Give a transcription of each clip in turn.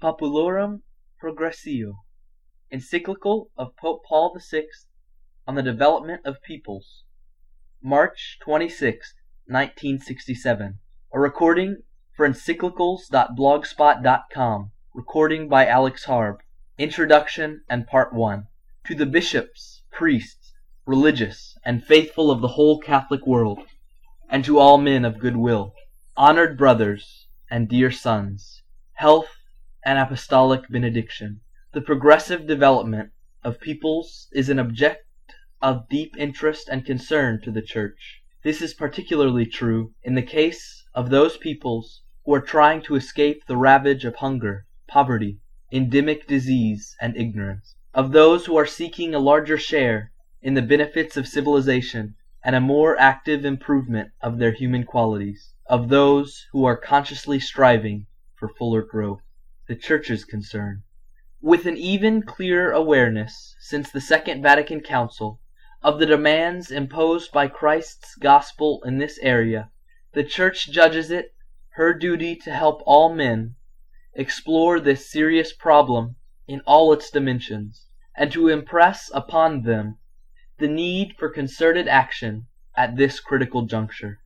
Populorum Progressio, encyclical of Pope Paul VI on the development of peoples, March 26, 1967. A recording for encyclicals.blogspot.com. Recording by Alex Harb. Introduction and Part 1. To the bishops, priests, religious, and faithful of the whole Catholic world, and to all men of good will, honored brothers and dear sons, health and apostolic benediction. The progressive development of peoples is an object of deep interest and concern to the Church. This is particularly true in the case of those peoples who are trying to escape the ravage of hunger, poverty, endemic disease, and ignorance; of those who are seeking a larger share in the benefits of civilization and a more active improvement of their human qualities; of those who are consciously striving for fuller growth. The Church's concern. With an even clearer awareness since the Second Vatican Council of the demands imposed by Christ's gospel in this area, the Church judges it her duty to help all men explore this serious problem in all its dimensions, and to impress upon them the need for concerted action at this critical juncture.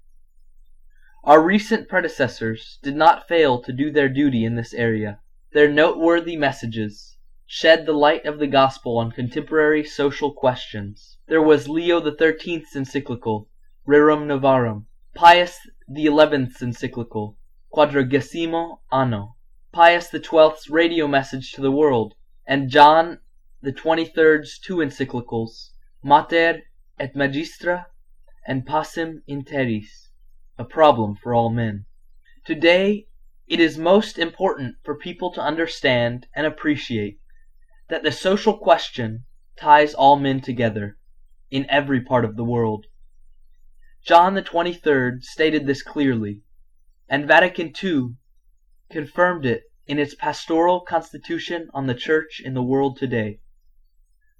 Our recent predecessors did not fail to do their duty in this area. Their noteworthy messages shed the light of the gospel on contemporary social questions. There was Leo XIII's encyclical Rerum Novarum, Pius XI's encyclical Quadragesimo Anno, Pius XII's radio message to the world, and John XXIII's two encyclicals Mater et Magistra and Pacem in Terris, a problem for all men. Today it is most important for people to understand and appreciate that the social question ties all men together in every part of the world. John XXIII stated this clearly, and Vatican II confirmed it in its pastoral constitution on the Church in the world today.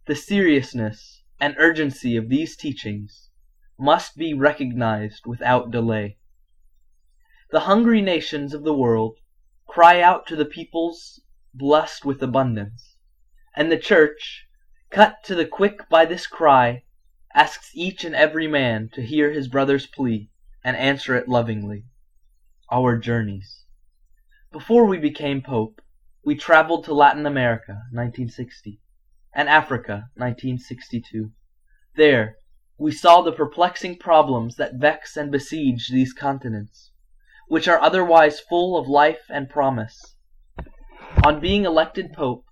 The seriousness and urgency of these teachings must be recognized without delay. The hungry nations of the world cry out to the peoples blessed with abundance, and the Church, cut to the quick by this cry, asks each and every man to hear his brother's plea and answer it lovingly. Our Journeys Before we became Pope, we traveled to Latin America (1960) and Africa (1962). There we saw the perplexing problems that vex and besiege these continents, which are otherwise full of life and promise. On being elected Pope,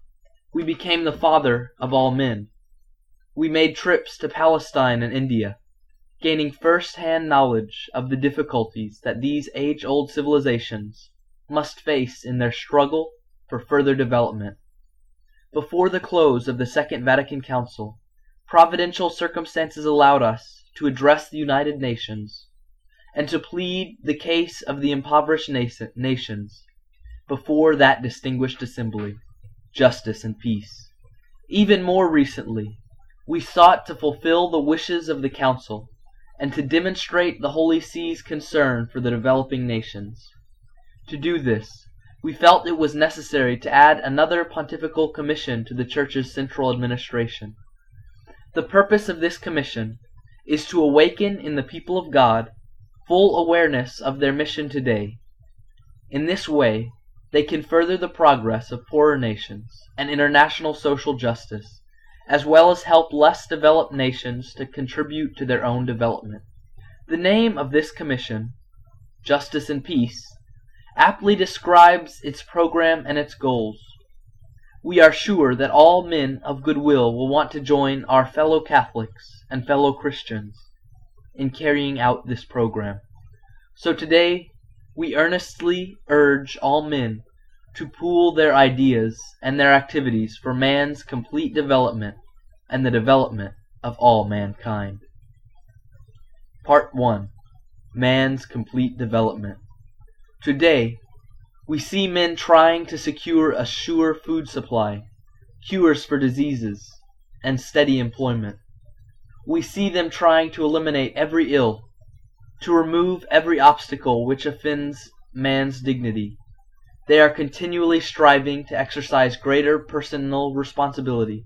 we became the father of all men. We made trips to Palestine and India, gaining first hand knowledge of the difficulties that these age old civilizations must face in their struggle for further development. Before the close of the Second Vatican Council, providential circumstances allowed us to address the United Nations, and to plead the case of the impoverished nations before that distinguished assembly, Justice and Peace. Even more recently, we sought to fulfill the wishes of the Council, and to demonstrate the Holy See's concern for the developing nations. To do this, we felt it was necessary to add another pontifical commission to the Church's central administration. The purpose of this commission is to awaken in the people of God full awareness of their mission today. In this way they can further the progress of poorer nations and international social justice, as well as help less developed nations to contribute to their own development. The name of this commission, Justice and Peace, aptly describes its program and its goals. We are sure that all men of good will will want to join our fellow Catholics and fellow Christians in carrying out this program. So today we earnestly urge all men to pool their ideas and their activities for man's complete development and the development of all mankind. Part 1 Man's Complete Development Today we see men trying to secure a sure food supply, cures for diseases, and steady employment. We see them trying to eliminate every ill, to remove every obstacle which offends man's dignity. They are continually striving to exercise greater personal responsibility,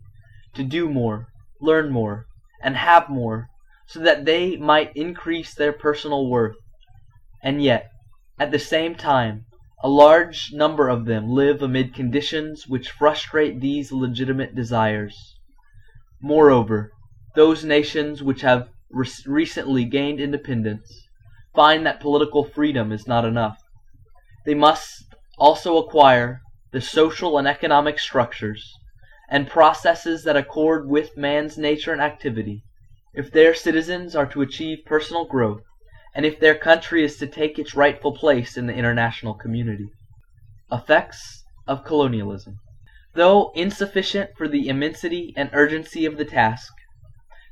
to do more, learn more, and have more, so that they might increase their personal worth; and yet, at the same time, a large number of them live amid conditions which frustrate these legitimate desires. Moreover, those nations which have recently gained independence find that political freedom is not enough. They must also acquire the social and economic structures and processes that accord with man's nature and activity, if their citizens are to achieve personal growth, and if their country is to take its rightful place in the international community. Effects of Colonialism Though insufficient for the immensity and urgency of the task,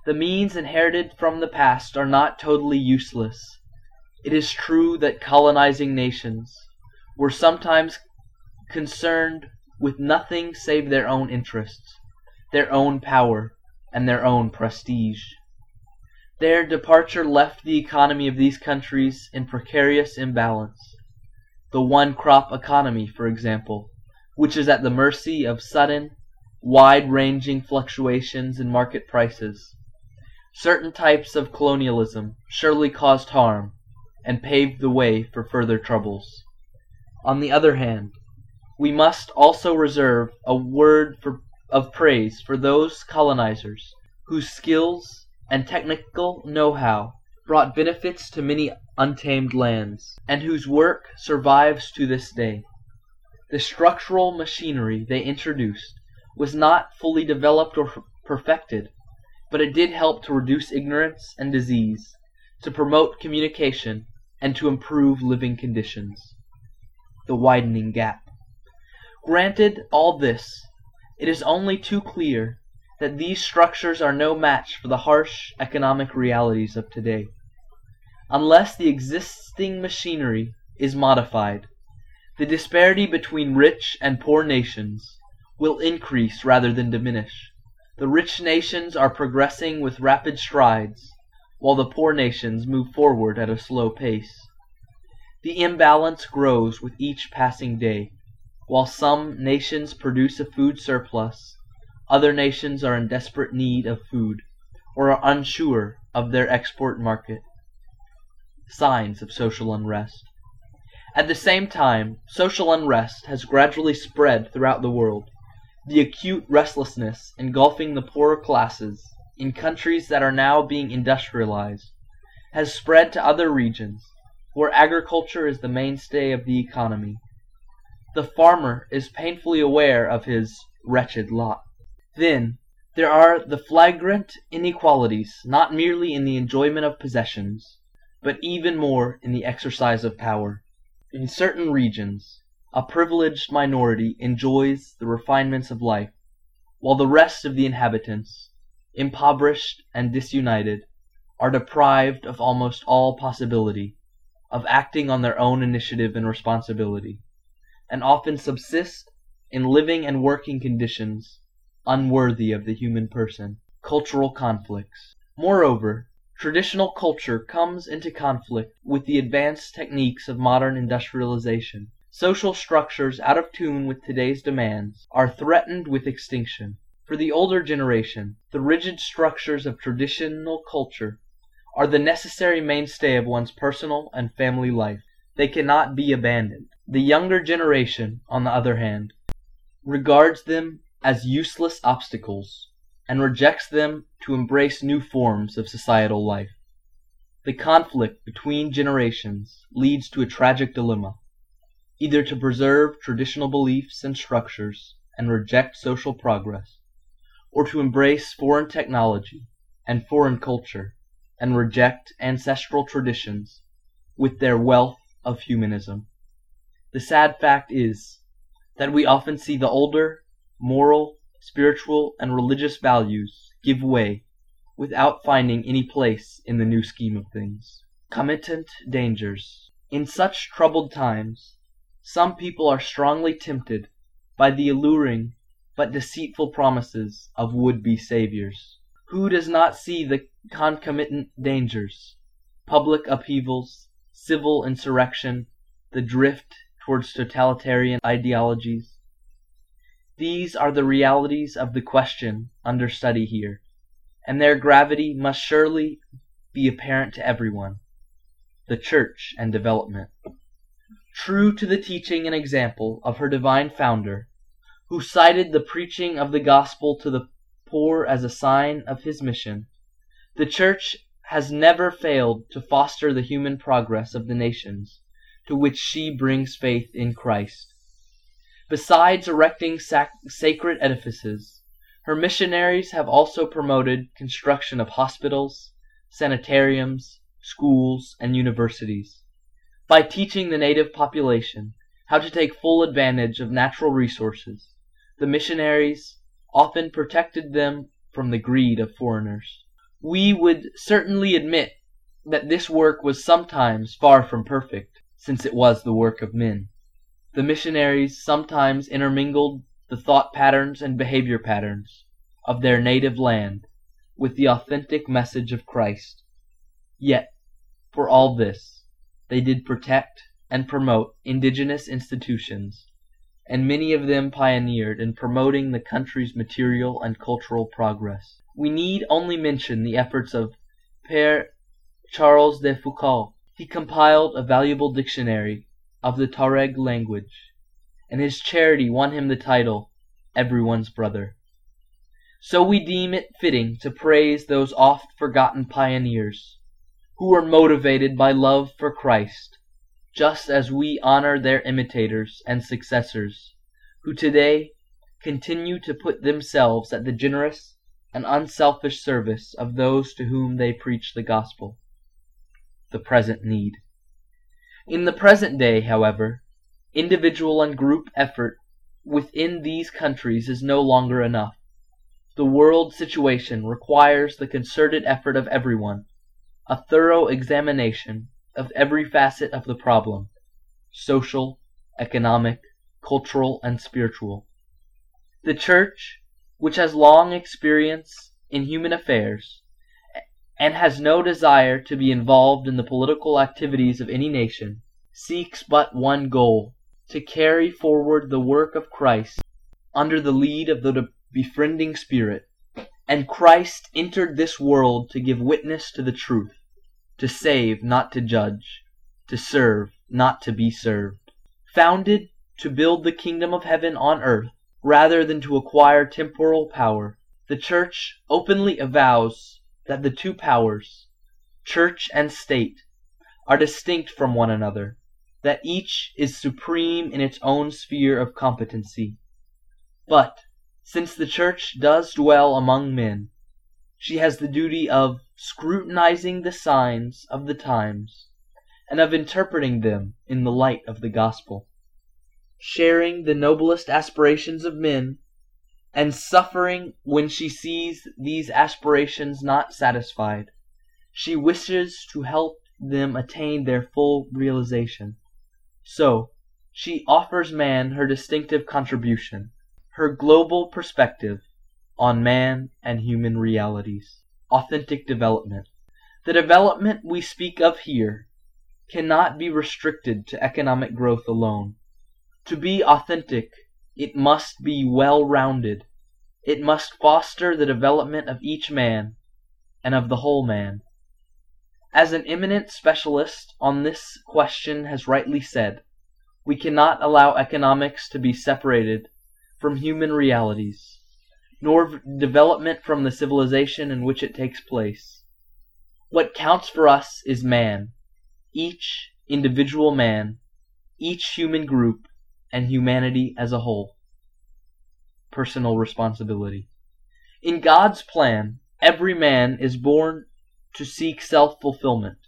the means inherited from the past are not totally useless. It is true that colonizing nations were sometimes concerned with nothing save their own interests, their own power, and their own prestige. Their departure left the economy of these countries in precarious imbalance. The one crop economy, for example, which is at the mercy of sudden, wide ranging fluctuations in market prices. Certain types of colonialism surely caused harm, and paved the way for further troubles. On the other hand, we must also reserve a word of praise for those colonizers whose skills and technical know-how brought benefits to many untamed lands, and whose work survives to this day. The structural machinery they introduced was not fully developed or perfected, but it did help to reduce ignorance and disease, to promote communication, and to improve living conditions. The widening gap. Granted all this, it is only too clear that these structures are no match for the harsh economic realities of today. Unless the existing machinery is modified, the disparity between rich and poor nations will increase rather than diminish. The rich nations are progressing with rapid strides, while the poor nations move forward at a slow pace. The imbalance grows with each passing day. While some nations produce a food surplus, other nations are in desperate need of food, or are unsure of their export market. Signs of social unrest. At the same time, social unrest has gradually spread throughout the world. The acute restlessness engulfing the poorer classes in countries that are now being industrialized has spread to other regions, where agriculture is the mainstay of the economy. The farmer is painfully aware of his wretched lot. Then, there are the flagrant inequalities not merely in the enjoyment of possessions, but even more in the exercise of power. In certain regions, a privileged minority enjoys the refinements of life, while the rest of the inhabitants, impoverished and disunited, are deprived of almost all possibility of acting on their own initiative and responsibility and often subsist in living and working conditions unworthy of the human person. Cultural conflicts. Moreover, traditional culture comes into conflict with the advanced techniques of modern industrialization. Social structures out of tune with today's demands are threatened with extinction. For the older generation, the rigid structures of traditional culture are the necessary mainstay of one's personal and family life. They cannot be abandoned. The younger generation, on the other hand, regards them as useless obstacles, and rejects them to embrace new forms of societal life. The conflict between generations leads to a tragic dilemma: either to preserve traditional beliefs and structures and reject social progress, or to embrace foreign technology and foreign culture and reject ancestral traditions with their wealth of humanism. The sad fact is that we often see the older moral, spiritual, and religious values give way without finding any place in the new scheme of things. Concomitant dangers. In such troubled times, some people are strongly tempted by the alluring but deceitful promises of would-be saviors. Who does not see the concomitant dangers? Public upheavals, civil insurrection, the drift towards totalitarian ideologies. These are the realities of the question under study here, and their gravity must surely be apparent to everyone. The Church and Development. True to the teaching and example of her divine founder, who cited the preaching of the gospel to the poor as a sign of his mission, the Church has never failed to foster the human progress of the nations to which she brings faith in Christ. Besides erecting sac- sacred edifices, her missionaries have also promoted construction of hospitals, sanitariums, schools, and universities. By teaching the native population how to take full advantage of natural resources, the missionaries often protected them from the greed of foreigners. We would certainly admit that this work was sometimes far from perfect, since it was the work of men. The missionaries sometimes intermingled the thought patterns and behavior patterns of their native land with the authentic message of Christ. Yet, for all this, they did protect and promote indigenous institutions and many of them pioneered in promoting the country's material and cultural progress. We need only mention the efforts of Père Charles de Foucauld. He compiled a valuable dictionary of the Tuareg language, and his charity won him the title Everyone's Brother. So we deem it fitting to praise those oft forgotten pioneers who are motivated by love for Christ just as we honor their imitators and successors, who today continue to put themselves at the generous and unselfish service of those to whom they preach the gospel. The present need. In the present day, however, individual and group effort within these countries is no longer enough. The world situation requires the concerted effort of everyone, a thorough examination of every facet of the problem social, economic, cultural, and spiritual. The Church, which has long experience in human affairs, and has no desire to be involved in the political activities of any nation, seeks but one goal to carry forward the work of Christ under the lead of the befriending Spirit. And Christ entered this world to give witness to the truth to save, not to judge, to serve, not to be served, founded to build the kingdom of heaven on earth rather than to acquire temporal power, the Church openly avows that the two powers, Church and State, are distinct from one another, that each is supreme in its own sphere of competency. But, since the Church does dwell among men, she has the duty of scrutinizing the signs of the times and of interpreting them in the light of the gospel. Sharing the noblest aspirations of men, and suffering when she sees these aspirations not satisfied, she wishes to help them attain their full realization. So, she offers man her distinctive contribution, her global perspective on man and human realities. Authentic development. The development we speak of here cannot be restricted to economic growth alone. To be authentic, it must be well rounded. It must foster the development of each man and of the whole man. As an eminent specialist on this question has rightly said, we cannot allow economics to be separated from human realities nor development from the civilization in which it takes place. What counts for us is man, each individual man, each human group, and humanity as a whole. Personal responsibility. In God's plan, every man is born to seek self fulfillment,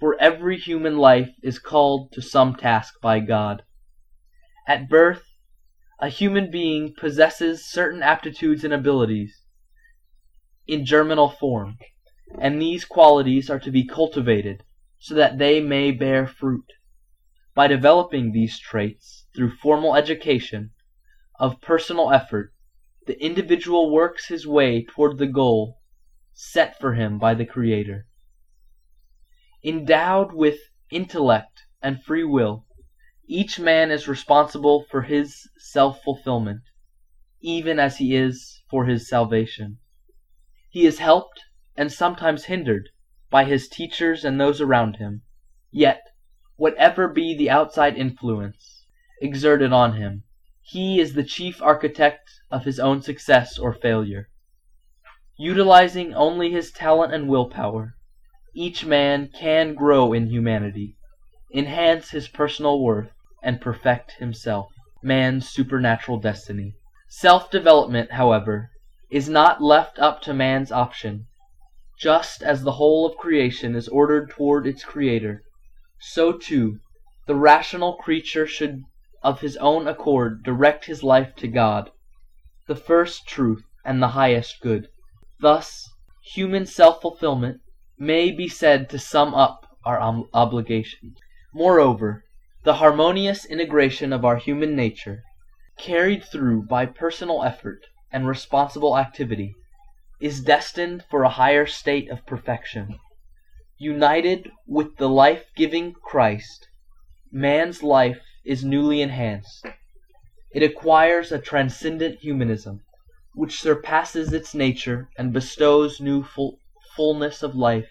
for every human life is called to some task by God. At birth, a human being possesses certain aptitudes and abilities in germinal form, and these qualities are to be cultivated so that they may bear fruit. By developing these traits through formal education of personal effort, the individual works his way toward the goal set for him by the Creator. Endowed with intellect and free will, Each man is responsible for his self fulfillment, even as he is for his salvation. He is helped, and sometimes hindered, by his teachers and those around him, yet, whatever be the outside influence exerted on him, he is the chief architect of his own success or failure. Utilizing only his talent and will power, each man can grow in humanity, enhance his personal worth, and perfect himself, man's supernatural destiny. Self development, however, is not left up to man's option. Just as the whole of creation is ordered toward its Creator, so too the rational creature should of his own accord direct his life to God, the first truth and the highest good. Thus, human self fulfillment may be said to sum up our obligations. Moreover, the harmonious integration of our human nature, carried through by personal effort and responsible activity, is destined for a higher state of perfection. United with the life giving Christ, man's life is newly enhanced. It acquires a transcendent humanism, which surpasses its nature and bestows new full, fullness of life.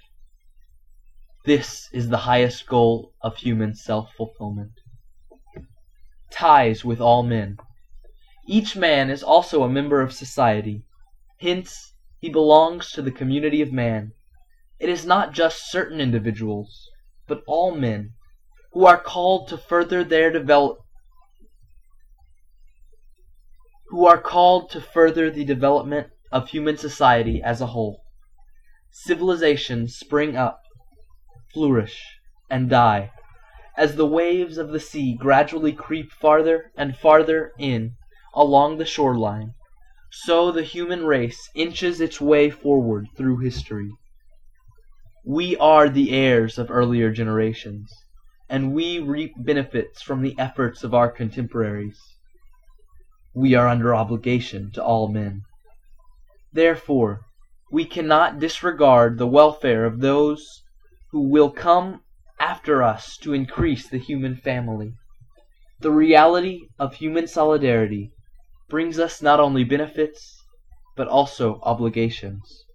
This is the highest goal of human self fulfillment. Ties with all men. Each man is also a member of society. Hence, he belongs to the community of man. It is not just certain individuals, but all men who are called to further their develop who are called to further the development of human society as a whole. Civilizations spring up, flourish, and die, as the waves of the sea gradually creep farther and farther in along the shoreline, so the human race inches its way forward through history. We are the heirs of earlier generations and we reap benefits from the efforts of our contemporaries. We are under obligation to all men. Therefore, we cannot disregard the welfare of those who will come after us to increase the human family. The reality of human solidarity brings us not only benefits, but also obligations.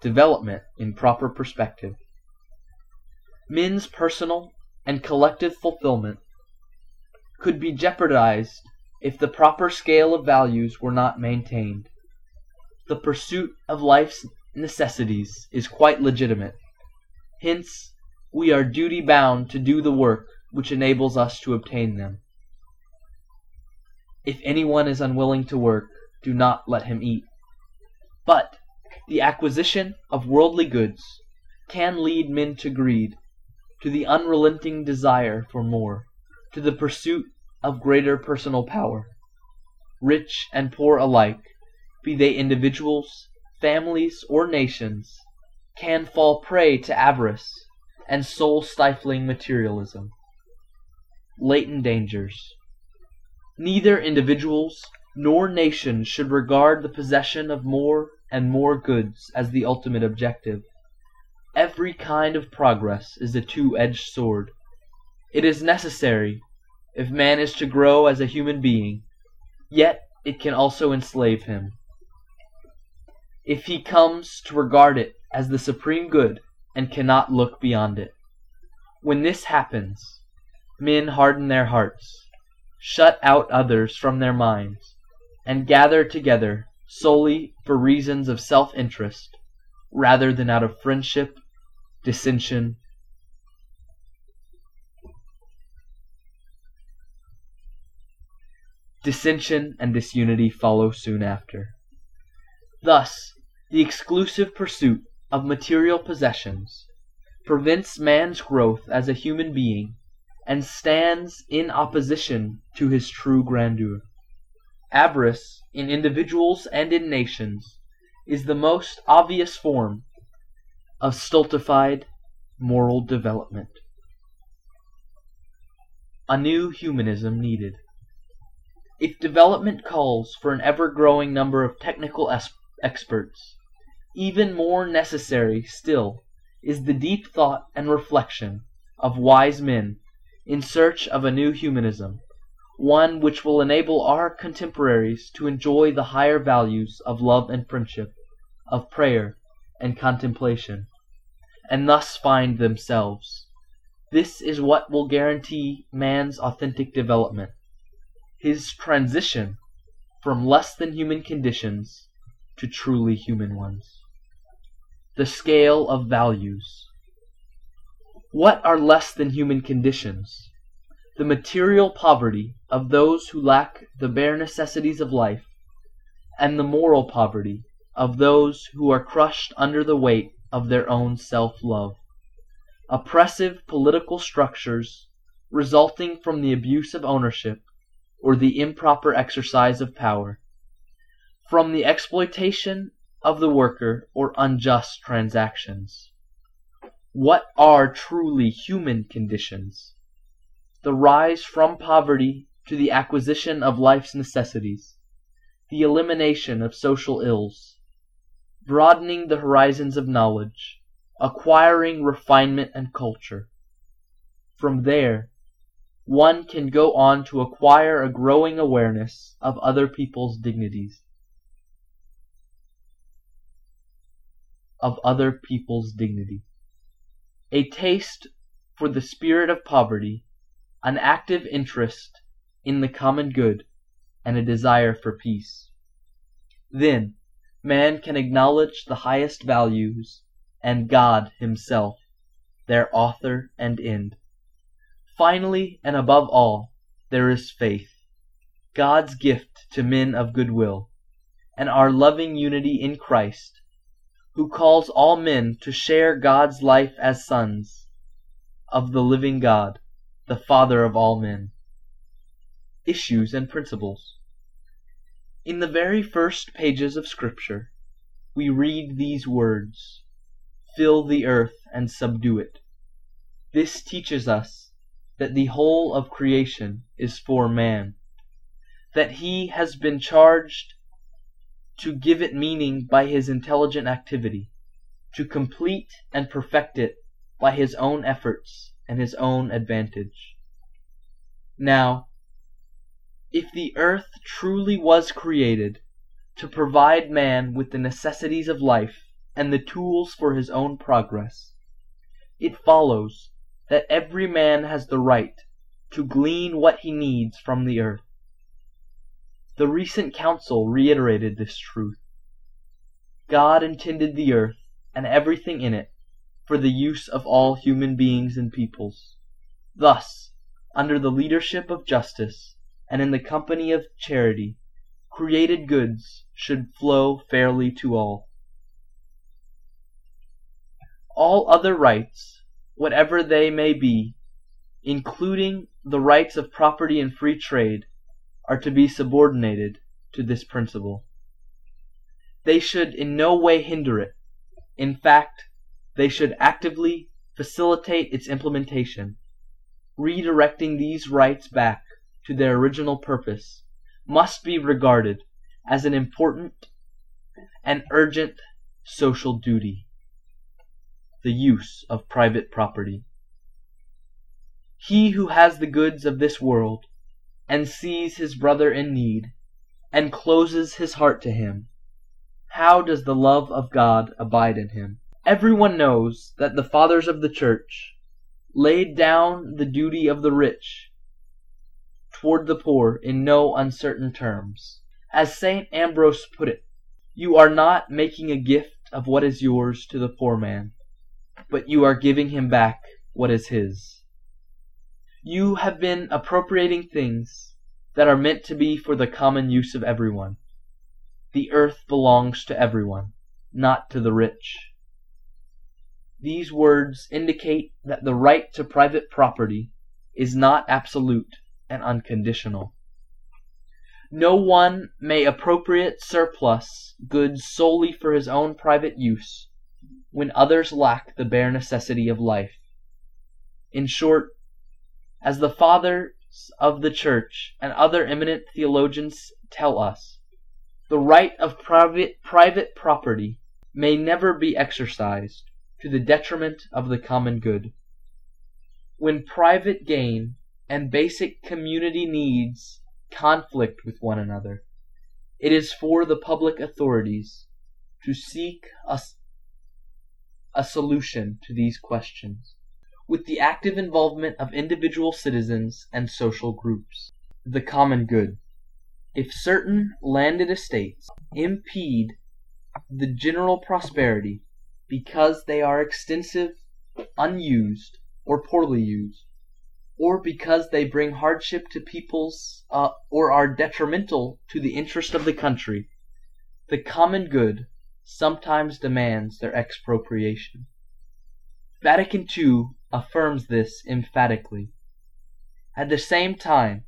Development in proper perspective men's personal and collective fulfillment could be jeopardized if the proper scale of values were not maintained. The pursuit of life's necessities is quite legitimate. Hence, we are duty bound to do the work which enables us to obtain them. If anyone is unwilling to work, do not let him eat. But the acquisition of worldly goods can lead men to greed to the unrelenting desire for more, to the pursuit of greater personal power. Rich and poor alike, be they individuals, families, or nations, can fall prey to avarice and soul stifling materialism. Latent dangers. Neither individuals nor nations should regard the possession of more and more goods as the ultimate objective. Every kind of progress is a two edged sword. It is necessary, if man is to grow as a human being, yet it can also enslave him. If he comes to regard it as the supreme good and cannot look beyond it. When this happens, men harden their hearts, shut out others from their minds, and gather together solely for reasons of self interest rather than out of friendship dissension dissension and disunity follow soon after. Thus, the exclusive pursuit of material possessions prevents man's growth as a human being and stands in opposition to his true grandeur. Avarice, in individuals and in nations, is the most obvious form of stultified moral development. A new humanism needed. If development calls for an ever growing number of technical experts, even more necessary still is the deep thought and reflection of wise men in search of a new humanism, one which will enable our contemporaries to enjoy the higher values of love and friendship, of prayer and contemplation, and thus find themselves. This is what will guarantee man's authentic development, his transition from less than human conditions to truly human ones. The scale of values. What are less than human conditions? The material poverty of those who lack the bare necessities of life, and the moral poverty of those who are crushed under the weight of their own self love. Oppressive political structures resulting from the abuse of ownership or the improper exercise of power, from the exploitation of the worker or unjust transactions. What are truly human conditions? The rise from poverty to the acquisition of life's necessities, the elimination of social ills, broadening the horizons of knowledge, acquiring refinement and culture. From there one can go on to acquire a growing awareness of other people's dignities. Of other people's dignity. A taste for the spirit of poverty, an active interest in the common good, and a desire for peace. Then man can acknowledge the highest values and God himself, their author and end. Finally and above all, there is faith, God's gift to men of good will, and our loving unity in Christ, who calls all men to share God's life as sons of the living God, the Father of all men. Issues and Principles In the very first pages of Scripture we read these words, Fill the earth and subdue it. This teaches us that the whole of creation is for man, that he has been charged to give it meaning by his intelligent activity, to complete and perfect it by his own efforts and his own advantage. Now, if the earth truly was created to provide man with the necessities of life and the tools for his own progress, it follows that every man has the right to glean what he needs from the earth. The recent council reiterated this truth. God intended the earth and everything in it for the use of all human beings and peoples. Thus, under the leadership of justice and in the company of charity, created goods should flow fairly to all. All other rights whatever they may be, including the rights of property and free trade, are to be subordinated to this principle. They should in no way hinder it; in fact, they should actively facilitate its implementation. Redirecting these rights back to their original purpose must be regarded as an important and urgent social duty the use of private property. He who has the goods of this world, and sees his brother in need, and closes his heart to him, how does the love of God abide in him? Everyone knows that the fathers of the church laid down the duty of the rich toward the poor in no uncertain terms. As St. Ambrose put it, you are not making a gift of what is yours to the poor man but you are giving him back what is his. You have been appropriating things that are meant to be for the common use of everyone. The earth belongs to everyone, not to the rich. These words indicate that the right to private property is not absolute and unconditional. No one may appropriate surplus goods solely for his own private use when others lack the bare necessity of life. In short, as the Fathers of the Church and other eminent theologians tell us, the right of private, property may never be exercised to the detriment of the common good. when private gain and basic community needs conflict with one another, it is for the public authorities to seek a, a solution to these questions, with the active involvement of individual citizens and social groups. The common good. If certain landed estates impede the general prosperity because they are extensive, unused, or poorly used, or because they bring hardship to peoples uh, or are detrimental to the interest of the country, the common good sometimes demands their expropriation. Vatican II affirms this emphatically. At the same time,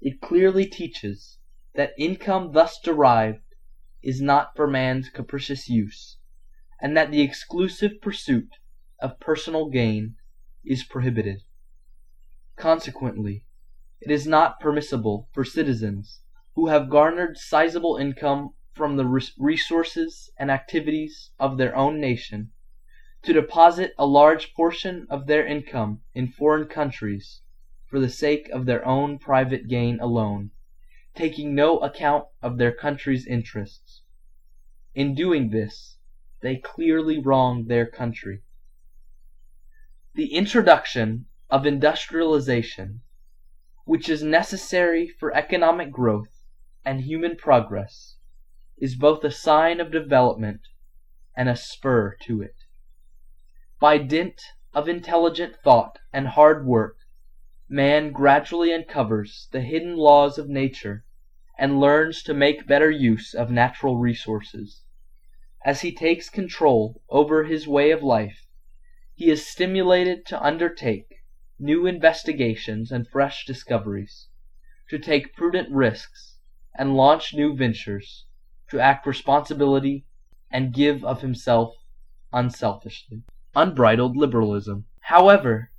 it clearly teaches that income thus derived is not for man's capricious use, and that the exclusive pursuit of personal gain is prohibited. Consequently, it is not permissible for citizens who have garnered sizable income from the resources and activities of their own nation to deposit a large portion of their income in foreign countries for the sake of their own private gain alone, taking no account of their country's interests. In doing this, they clearly wrong their country. The introduction of industrialization, which is necessary for economic growth and human progress, is both a sign of development and a spur to it. By dint of intelligent thought and hard work, man gradually uncovers the hidden laws of nature and learns to make better use of natural resources. As he takes control over his way of life, he is stimulated to undertake new investigations and fresh discoveries, to take prudent risks and launch new ventures, to act responsibly and give of himself unselfishly. Unbridled liberalism. However,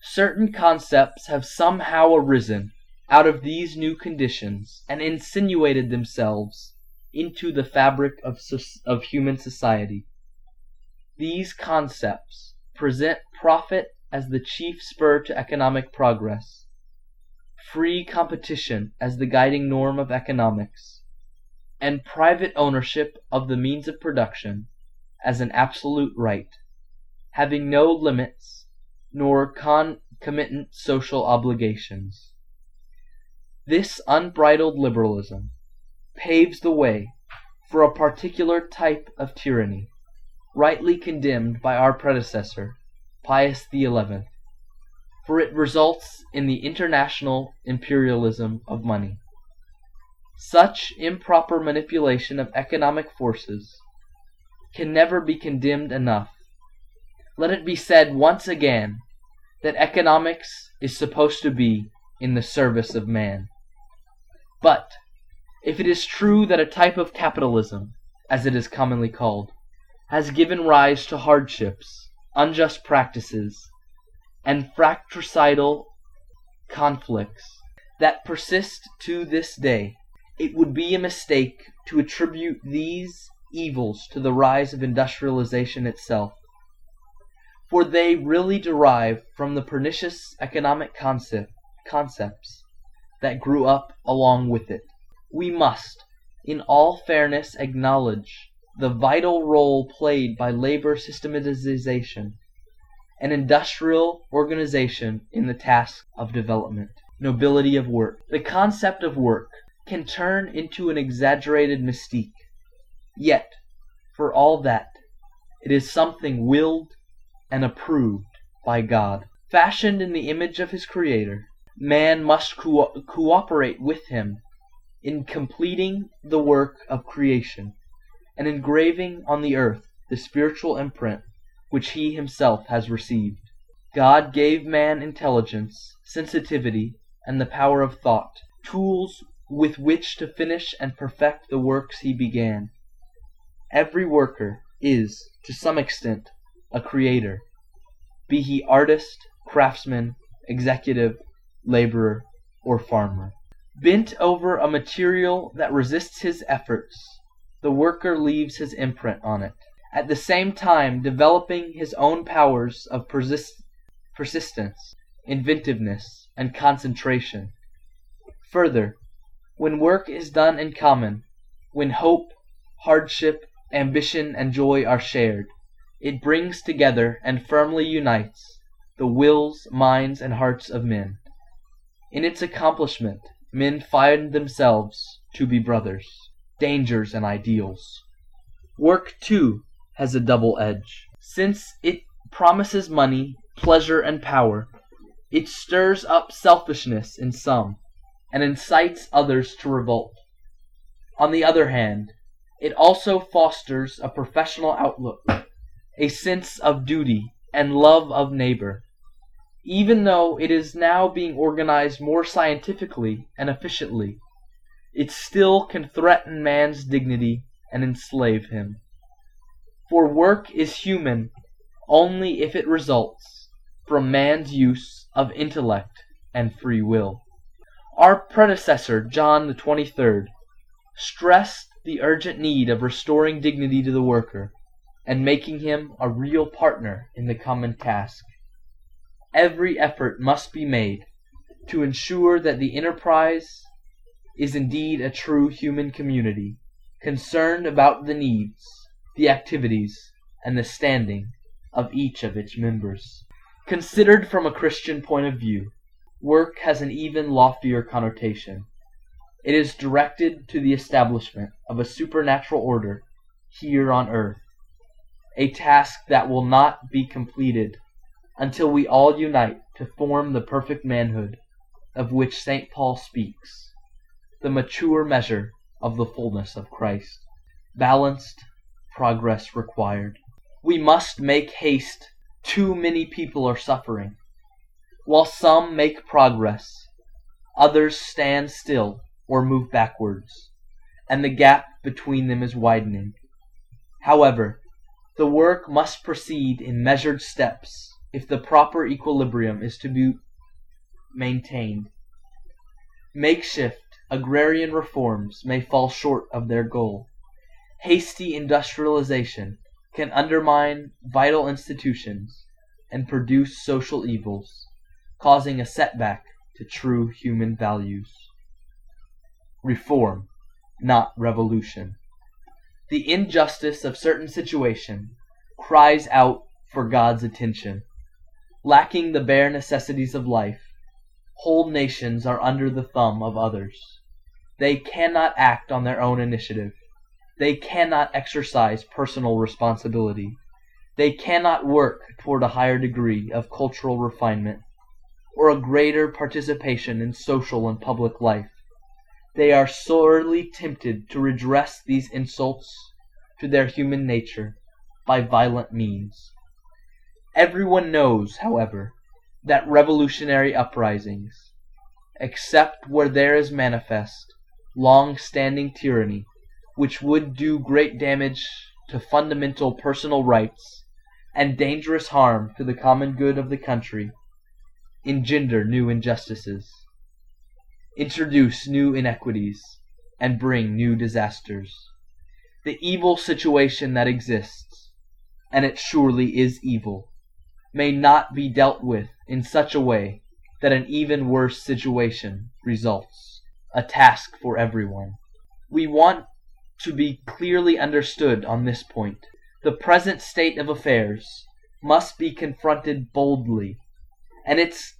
certain concepts have somehow arisen out of these new conditions and insinuated themselves into the fabric of, of human society. These concepts present profit as the chief spur to economic progress, free competition as the guiding norm of economics, and private ownership of the means of production as an absolute right, having no limits nor concomitant social obligations. This unbridled liberalism paves the way for a particular type of tyranny, rightly condemned by our predecessor Pius XI, for it results in the international imperialism of money. Such improper manipulation of economic forces can never be condemned enough. Let it be said once again that economics is supposed to be in the service of man. But if it is true that a type of capitalism, as it is commonly called, has given rise to hardships, unjust practices, and fratricidal conflicts that persist to this day, it would be a mistake to attribute these evils to the rise of industrialization itself, for they really derive from the pernicious economic concept, concepts that grew up along with it. We must, in all fairness, acknowledge the vital role played by labor systematization and industrial organization in the task of development. Nobility of work. The concept of work can turn into an exaggerated mystique. Yet, for all that, it is something willed and approved by God. Fashioned in the image of his Creator, man must co cooperate with him in completing the work of creation and engraving on the earth the spiritual imprint which he himself has received. God gave man intelligence, sensitivity, and the power of thought, tools with which to finish and perfect the works he began. Every worker is, to some extent, a creator, be he artist, craftsman, executive, laborer, or farmer. Bent over a material that resists his efforts, the worker leaves his imprint on it, at the same time developing his own powers of persist persistence. inventiveness, and concentration. Further, when work is done in common, when hope, hardship, ambition, and joy are shared, it brings together and firmly unites the wills, minds, and hearts of men. In its accomplishment men find themselves to be brothers. Dangers and Ideals Work, too, has a double edge. Since it promises money, pleasure, and power, it stirs up selfishness in some, and incites others to revolt. On the other hand, it also fosters a professional outlook, a sense of duty, and love of neighbor. Even though it is now being organized more scientifically and efficiently, it still can threaten man's dignity and enslave him. For work is human only if it results from man's use of intellect and free will. Our predecessor, John XXIII, stressed the urgent need of restoring dignity to the worker, and making him a real partner in the common task. Every effort must be made to ensure that the enterprise is indeed a true human community, concerned about the needs the activities, and the standing of each of its members. Considered from a Christian point of view, work has an even loftier connotation. It is directed to the establishment of a supernatural order here on earth, a task that will not be completed until we all unite to form the perfect manhood of which St. Paul speaks, the mature measure of the fullness of Christ, balanced progress required. We must make haste. Too many people are suffering. While some make progress, others stand still or move backwards, and the gap between them is widening. However, the work must proceed in measured steps if the proper equilibrium is to be maintained. Makeshift agrarian reforms may fall short of their goal. Hasty industrialization can undermine vital institutions and produce social evils, causing a setback to true human values. Reform, not revolution. The injustice of certain situation cries out for God's attention. Lacking the bare necessities of life, whole nations are under the thumb of others. They cannot act on their own initiative. They cannot exercise personal responsibility. They cannot work toward a higher degree of cultural refinement, or a greater participation in social and public life. They are sorely tempted to redress these insults to their human nature by violent means. Everyone knows, however, that revolutionary uprisings, except where there is manifest, long standing tyranny, which would do great damage to fundamental personal rights and dangerous harm to the common good of the country, engender new injustices, introduce new inequities, and bring new disasters. The evil situation that exists, and it surely is evil, may not be dealt with in such a way that an even worse situation results, a task for everyone. We want to be clearly understood on this point. The present state of affairs must be confronted boldly, and its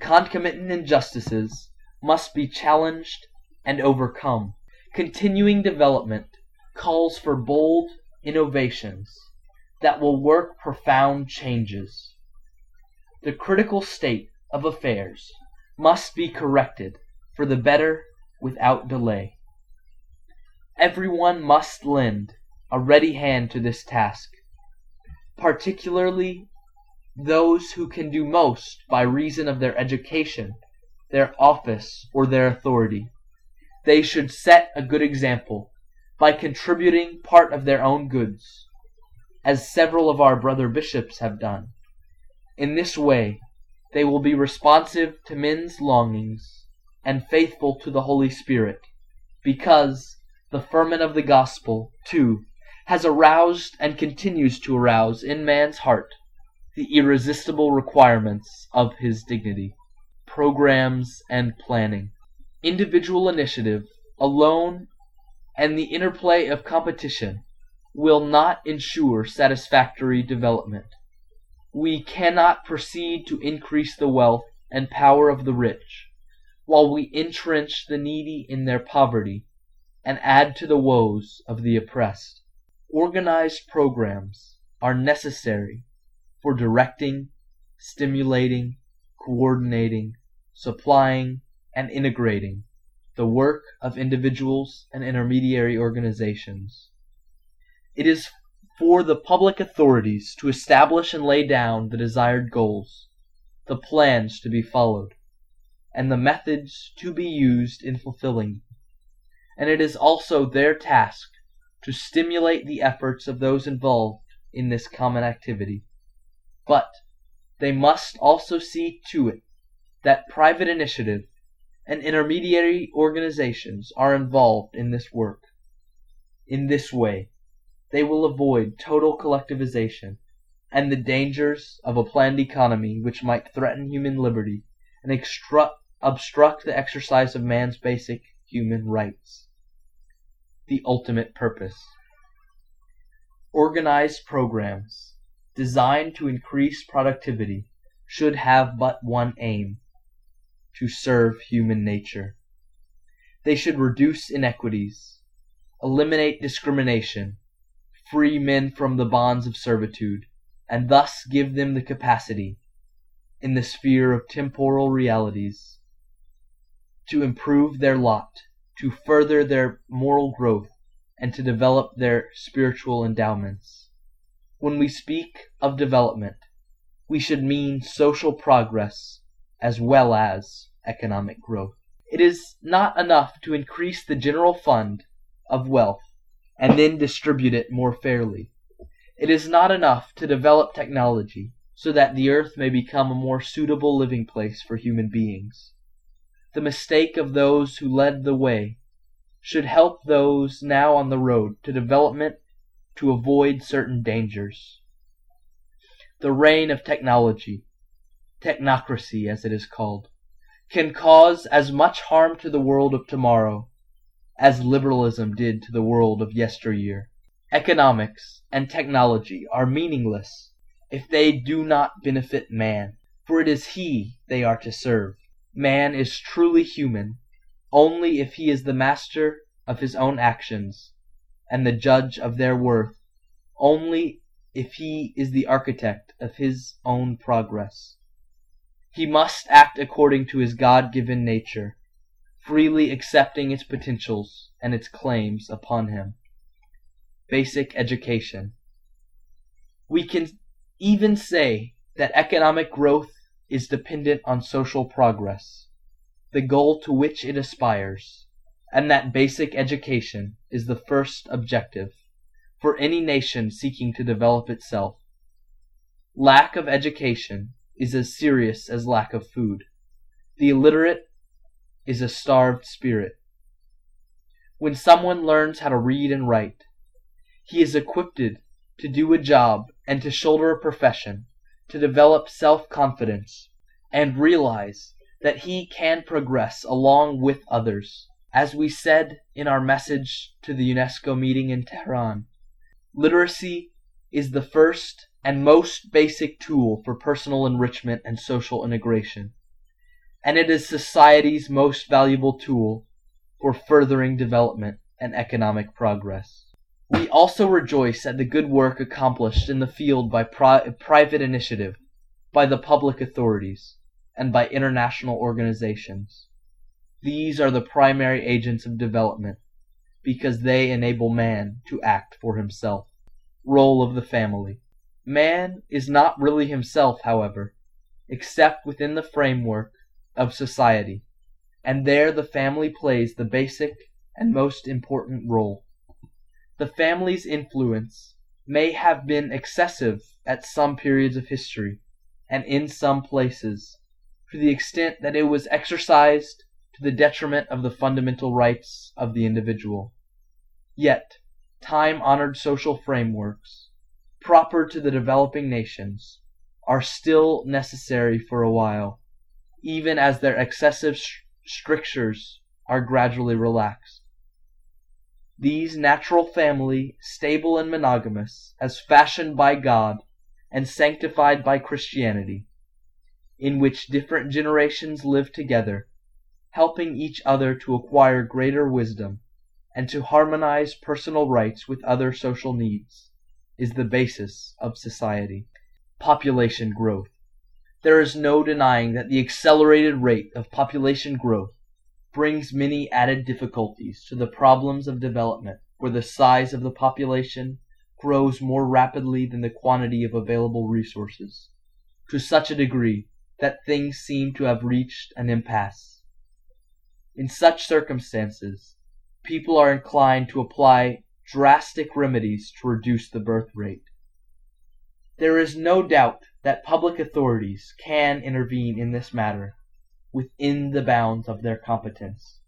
concomitant injustices must be challenged and overcome. Continuing development calls for bold innovations that will work profound changes. The critical state of affairs must be corrected for the better without delay. Everyone must lend a ready hand to this task, particularly those who can do most by reason of their education, their office, or their authority. They should set a good example by contributing part of their own goods, as several of our brother bishops have done. In this way they will be responsive to men's longings and faithful to the Holy Spirit, because the ferment of the gospel, too, has aroused and continues to arouse in man's heart the irresistible requirements of his dignity. Programs and Planning Individual initiative alone and the interplay of competition will not ensure satisfactory development. We cannot proceed to increase the wealth and power of the rich while we entrench the needy in their poverty and add to the woes of the oppressed. Organized programs are necessary for directing, stimulating, coordinating, supplying, and integrating the work of individuals and intermediary organizations. It is for the public authorities to establish and lay down the desired goals, the plans to be followed, and the methods to be used in fulfilling. And it is also their task to stimulate the efforts of those involved in this common activity. But they must also see to it that private initiative and intermediary organizations are involved in this work. In this way they will avoid total collectivization and the dangers of a planned economy which might threaten human liberty and obstruct the exercise of man's basic human rights. The ultimate purpose. Organized programs designed to increase productivity should have but one aim to serve human nature. They should reduce inequities, eliminate discrimination, free men from the bonds of servitude, and thus give them the capacity, in the sphere of temporal realities, to improve their lot, to further their moral growth, and to develop their spiritual endowments. When we speak of development, we should mean social progress as well as economic growth. It is not enough to increase the general fund of wealth and then distribute it more fairly. It is not enough to develop technology so that the earth may become a more suitable living place for human beings the mistake of those who led the way should help those now on the road to development to avoid certain dangers. The reign of technology, technocracy as it is called, can cause as much harm to the world of tomorrow as liberalism did to the world of yesteryear. Economics and technology are meaningless if they do not benefit man, for it is he they are to serve. Man is truly human only if he is the master of his own actions and the judge of their worth, only if he is the architect of his own progress. He must act according to his God given nature, freely accepting its potentials and its claims upon him. Basic Education We can even say that economic growth is dependent on social progress, the goal to which it aspires, and that basic education is the first objective for any nation seeking to develop itself. Lack of education is as serious as lack of food. The illiterate is a starved spirit. When someone learns how to read and write, he is equipped to do a job and to shoulder a profession to develop self confidence and realize that he can progress along with others. As we said in our message to the UNESCO meeting in Tehran, literacy is the first and most basic tool for personal enrichment and social integration, and it is society's most valuable tool for furthering development and economic progress. We also rejoice at the good work accomplished in the field by pri private initiative, by the public authorities, and by international organizations. These are the primary agents of development because they enable man to act for himself. Role of the family. Man is not really himself, however, except within the framework of society, and there the family plays the basic and most important role. The family's influence may have been excessive at some periods of history and in some places, to the extent that it was exercised to the detriment of the fundamental rights of the individual. Yet time honored social frameworks, proper to the developing nations, are still necessary for a while, even as their excessive strictures are gradually relaxed. These natural family, stable and monogamous, as fashioned by God and sanctified by Christianity, in which different generations live together, helping each other to acquire greater wisdom and to harmonize personal rights with other social needs, is the basis of society. Population growth. There is no denying that the accelerated rate of population growth brings many added difficulties to the problems of development where the size of the population grows more rapidly than the quantity of available resources, to such a degree that things seem to have reached an impasse. In such circumstances, people are inclined to apply drastic remedies to reduce the birth rate. There is no doubt that public authorities can intervene in this matter within the bounds of their competence.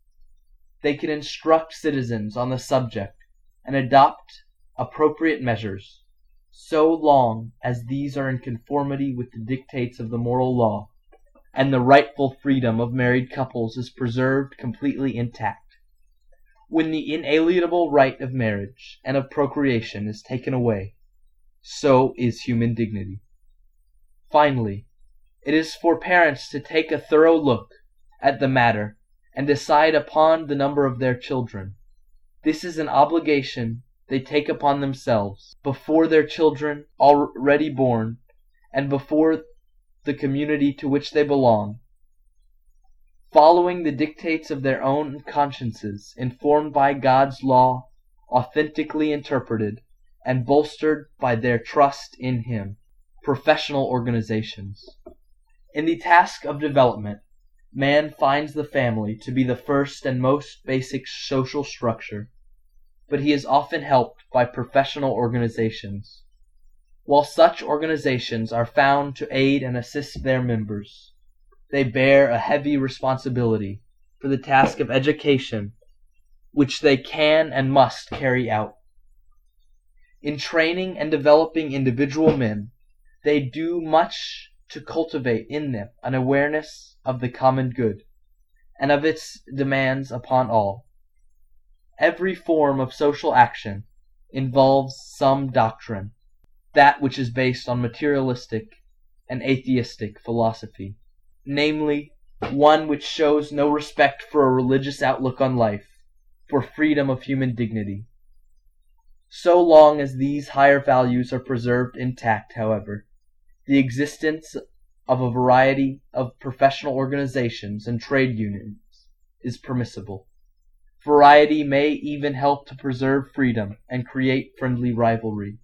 They can instruct citizens on the subject and adopt appropriate measures, so long as these are in conformity with the dictates of the moral law, and the rightful freedom of married couples is preserved completely intact. When the inalienable right of marriage and of procreation is taken away, so is human dignity. Finally, it is for parents to take a thorough look at the matter and decide upon the number of their children. This is an obligation they take upon themselves before their children already born and before the community to which they belong, following the dictates of their own consciences, informed by God's law, authentically interpreted, and bolstered by their trust in Him. Professional organizations. In the task of development, man finds the family to be the first and most basic social structure, but he is often helped by professional organizations. While such organizations are found to aid and assist their members, they bear a heavy responsibility for the task of education which they can and must carry out. In training and developing individual men, they do much to cultivate in them an awareness of the common good, and of its demands upon all. Every form of social action involves some doctrine, that which is based on materialistic and atheistic philosophy, namely, one which shows no respect for a religious outlook on life, for freedom of human dignity. So long as these higher values are preserved intact, however, the existence of a variety of professional organizations and trade unions is permissible. Variety may even help to preserve freedom and create friendly rivalry.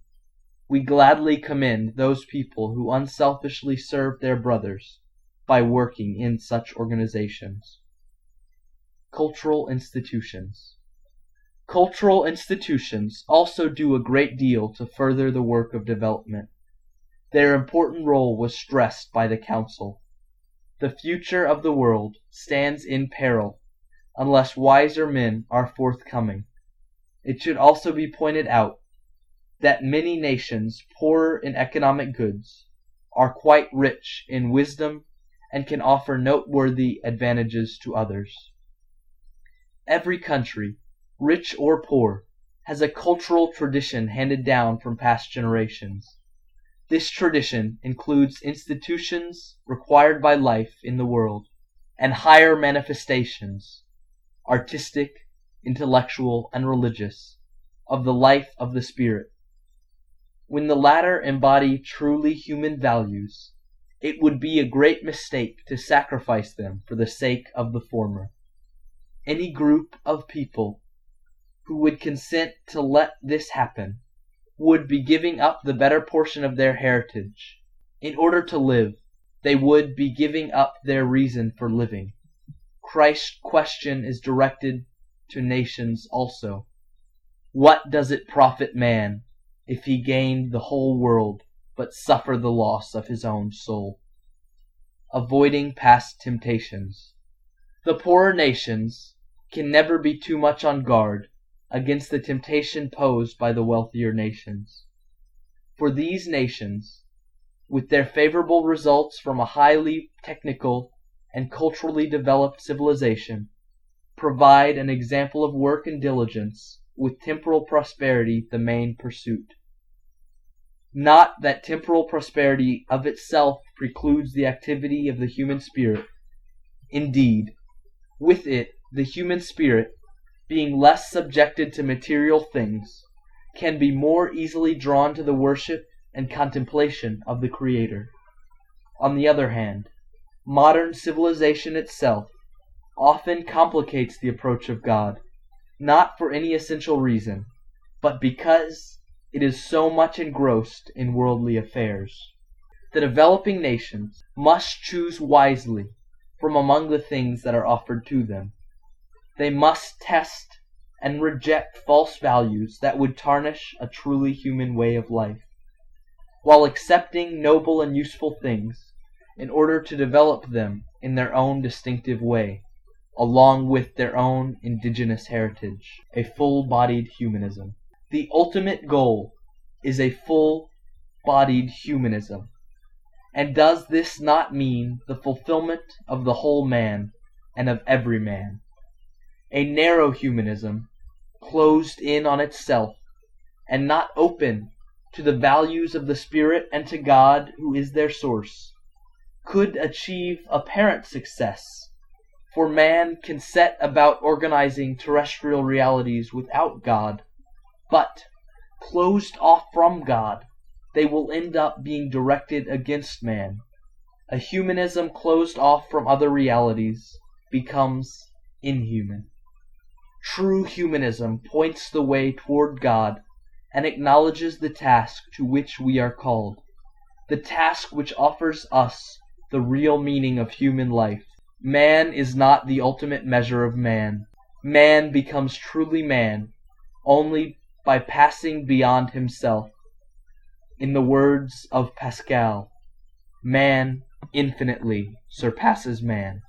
We gladly commend those people who unselfishly serve their brothers by working in such organizations. Cultural institutions. Cultural institutions also do a great deal to further the work of development. Their important role was stressed by the Council. The future of the world stands in peril unless wiser men are forthcoming. It should also be pointed out that many nations poorer in economic goods are quite rich in wisdom and can offer noteworthy advantages to others. Every country, rich or poor, has a cultural tradition handed down from past generations. This tradition includes institutions required by life in the world, and higher manifestations, artistic, intellectual, and religious, of the life of the spirit. When the latter embody truly human values, it would be a great mistake to sacrifice them for the sake of the former. Any group of people who would consent to let this happen would be giving up the better portion of their heritage. In order to live, they would be giving up their reason for living. Christ's question is directed to nations also. What does it profit man if he gain the whole world but suffer the loss of his own soul? Avoiding past temptations. The poorer nations can never be too much on guard against the temptation posed by the wealthier nations. For these nations, with their favorable results from a highly technical and culturally developed civilization, provide an example of work and diligence, with temporal prosperity the main pursuit. Not that temporal prosperity of itself precludes the activity of the human spirit. Indeed, with it the human spirit, being less subjected to material things, can be more easily drawn to the worship and contemplation of the Creator. On the other hand, modern civilization itself often complicates the approach of God, not for any essential reason, but because it is so much engrossed in worldly affairs. The developing nations must choose wisely from among the things that are offered to them. They must test and reject false values that would tarnish a truly human way of life, while accepting noble and useful things in order to develop them in their own distinctive way, along with their own indigenous heritage, a full-bodied humanism. The ultimate goal is a full-bodied humanism. And does this not mean the fulfillment of the whole man and of every man? A narrow humanism, closed in on itself, and not open to the values of the spirit and to God who is their source, could achieve apparent success, for man can set about organizing terrestrial realities without God, but, closed off from God, they will end up being directed against man. A humanism closed off from other realities becomes inhuman. True humanism points the way toward God and acknowledges the task to which we are called, the task which offers us the real meaning of human life. Man is not the ultimate measure of man. Man becomes truly man only by passing beyond himself. In the words of Pascal, man infinitely surpasses man.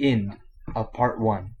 End of part one.